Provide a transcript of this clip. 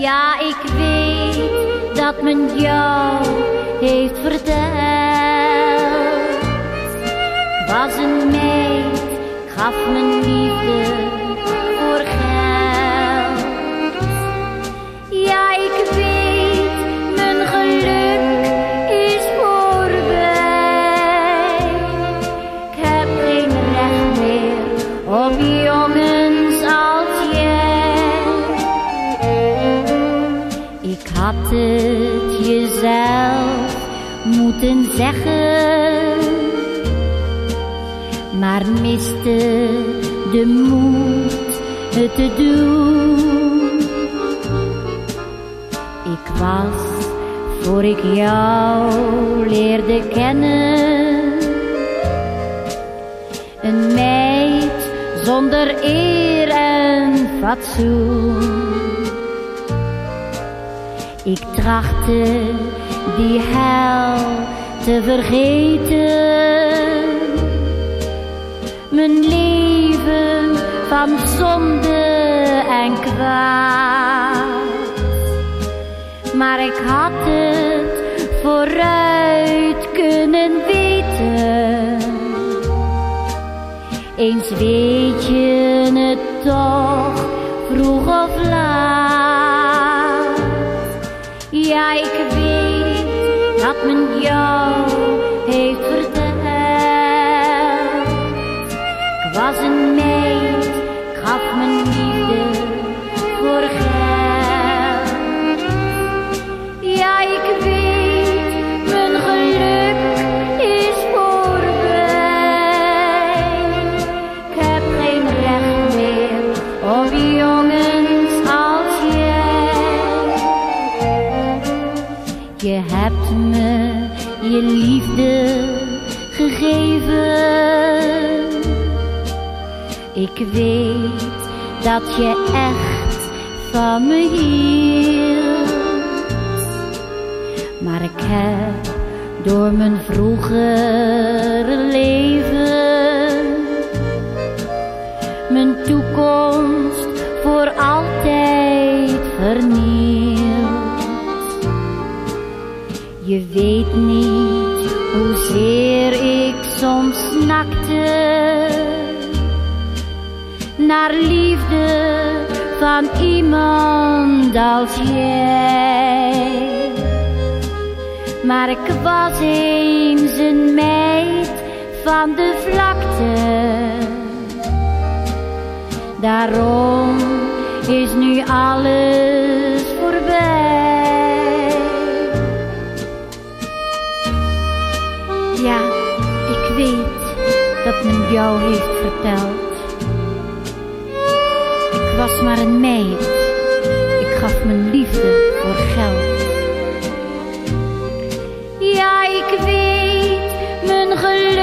Ja, ik weet dat men jou heeft verteld. Was een meid, gaf mijn liefde. Had het jezelf moeten zeggen, maar miste de moed het te doen. Ik was, voor ik jou leerde kennen, een meid zonder eer en fatsoen. Ik trachtte die hel te vergeten. Mijn leven van zonde en kwaad. Maar ik had het vooruit kunnen weten. Eens weet je het toch, vroeg of laat. Ja, ik weet dat men jou heeft verteld. Ik was Je hebt me je liefde gegeven. Ik weet dat je echt van me hield. Maar ik heb door mijn vroegere hoezeer ik soms snakte naar liefde van iemand als jij. Maar ik was eens een meid van de vlakte. Daarom is nu alles Ja, ik weet dat men jou heeft verteld. Ik was maar een meid. Ik gaf mijn liefde voor geld. Ja, ik weet, mijn geluk